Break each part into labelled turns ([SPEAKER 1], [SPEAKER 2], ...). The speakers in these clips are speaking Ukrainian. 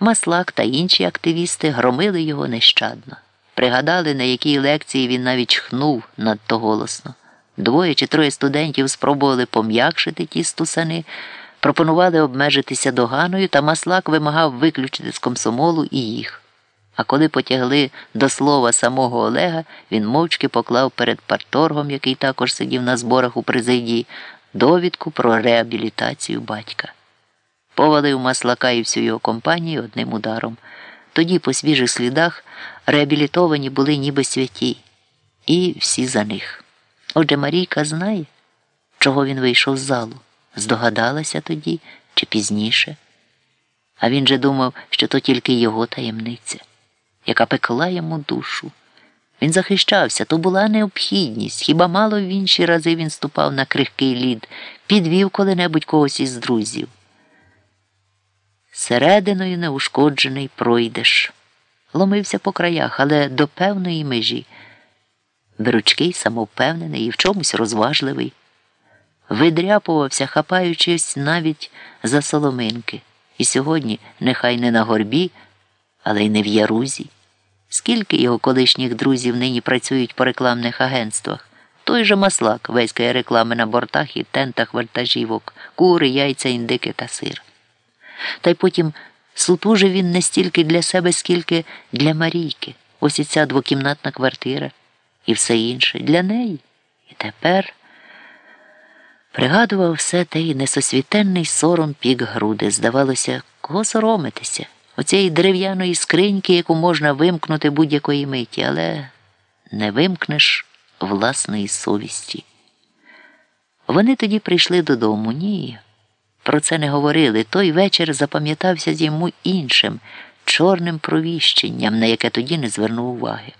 [SPEAKER 1] Маслак та інші активісти громили його нещадно. Пригадали, на якій лекції він навіть чхнув надто голосно. Двоє чи троє студентів спробували пом'якшити ті стусани, пропонували обмежитися доганою, та маслак вимагав виключити з комсомолу і їх. А коли потягли до слова самого Олега, він мовчки поклав перед парторгом, який також сидів на зборах у президії, довідку про реабілітацію батька. Повалив маслака і всю його компанію одним ударом. Тоді, по свіжих слідах, реабілітовані були ніби святі, і всі за них. Отже, Марійка знає, чого він вийшов з залу, здогадалася тоді чи пізніше. А він же думав, що то тільки його таємниця, яка пекла йому душу. Він захищався, то була необхідність. Хіба мало в інші рази він ступав на крихкий лід, підвів коли-небудь когось із друзів. Серединою неушкоджений пройдеш. Ломився по краях, але до певної межі. Беручкий, самовпевнений і в чомусь розважливий. Видряпувався, хапаючись навіть за соломинки. І сьогодні нехай не на горбі, але й не в ярузі. Скільки його колишніх друзів нині працюють по рекламних агентствах? Той же маслак веськає реклами на бортах і тентах вантажівок, кури, яйця, індики та сир. Та й потім служив він не стільки для себе, скільки для Марійки. Ось і ця двокімнатна квартира і все інше для неї. І тепер пригадував все те й несосвітенний сором пік груди. Здавалося, кого соромитися, оцієї дерев'яної скриньки, яку можна вимкнути будь-якої миті, але не вимкнеш власної совісті. Вони тоді прийшли додому. Ні. Про це не говорили. Той вечір запам'ятався йому іншим, чорним провіщенням, на яке тоді не звернув уваги.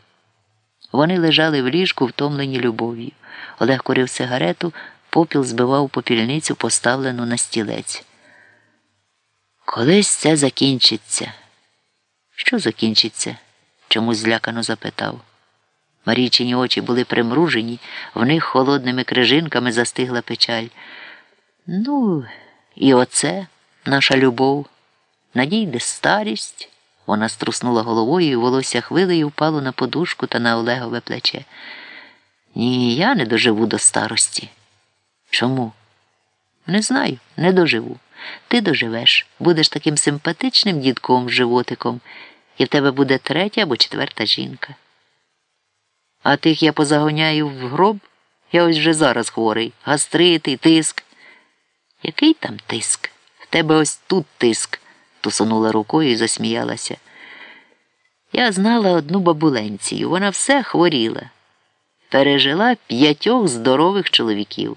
[SPEAKER 1] Вони лежали в ліжку, втомлені любов'ю. Олег курив сигарету, попіл збивав попільницю, поставлену на стілець. Колись це закінчиться. Що закінчиться? чомусь злякано запитав. Марійчині очі були примружені, в них холодними крижинками застигла печаль. Ну, і оце наша любов. Надійде старість. Вона струснула головою і волосся хвилею впало на подушку та на Олегове плече. Ні, я не доживу до старості. Чому? Не знаю, не доживу. Ти доживеш, будеш таким симпатичним дідком животиком, і в тебе буде третя або четверта жінка. А тих я позагоняю в гроб, я ось вже зараз хворий, гастрит і тиск. Який там тиск? В тебе ось тут тиск, тусонула рукою і засміялася. Я знала одну бабуленцію, вона все хворіла, пережила п'ятьох здорових чоловіків.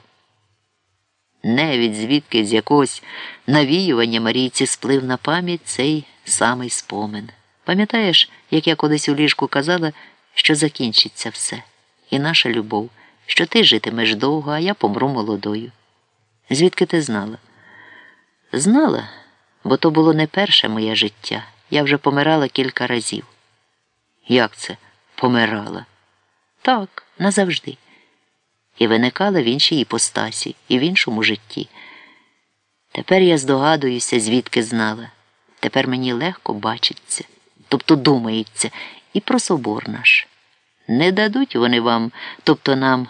[SPEAKER 1] Невідь звідки з якогось навіювання Марійці сплив на пам'ять цей самий спомин. Пам'ятаєш, як я колись у ліжку казала, що закінчиться все, і наша любов, що ти житимеш довго, а я помру молодою. Звідки ти знала? Знала, бо то було не перше моє життя. Я вже помирала кілька разів. Як це помирала? Так, назавжди. І виникала в іншій іпостасі і в іншому житті. Тепер я здогадуюся, звідки знала. Тепер мені легко бачиться, тобто думається, і про собор наш. Не дадуть вони вам, тобто нам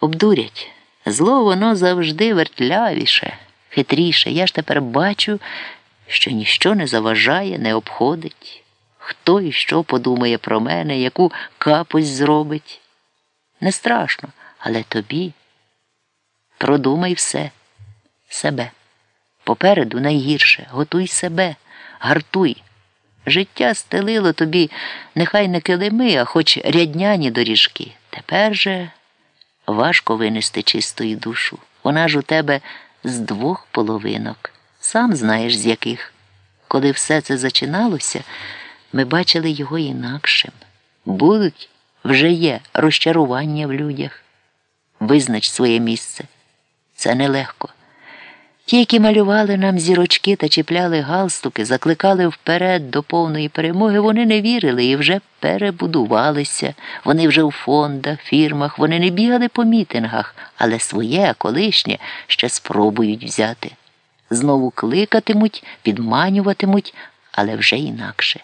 [SPEAKER 1] обдурять. Зло воно завжди вертлявіше, хитріше. Я ж тепер бачу, що ніщо не заважає, не обходить. Хто і що подумає про мене, яку капусь зробить. Не страшно, але тобі продумай все, себе. Попереду найгірше, готуй себе, гартуй. Життя стелило тобі нехай не килими, а хоч рядняні доріжки. Тепер же важко винести чистою душу. Вона ж у тебе з двох половинок. Сам знаєш, з яких. Коли все це зачиналося, ми бачили його інакшим. Будуть, вже є розчарування в людях. Визнач своє місце. Це нелегко. Ті, які малювали нам зірочки та чіпляли галстуки, закликали вперед до повної перемоги, вони не вірили і вже перебудувалися. Вони вже у фондах, фірмах, вони не бігали по мітингах, але своє, колишнє ще спробують взяти. Знову кликатимуть, підманюватимуть, але вже інакше.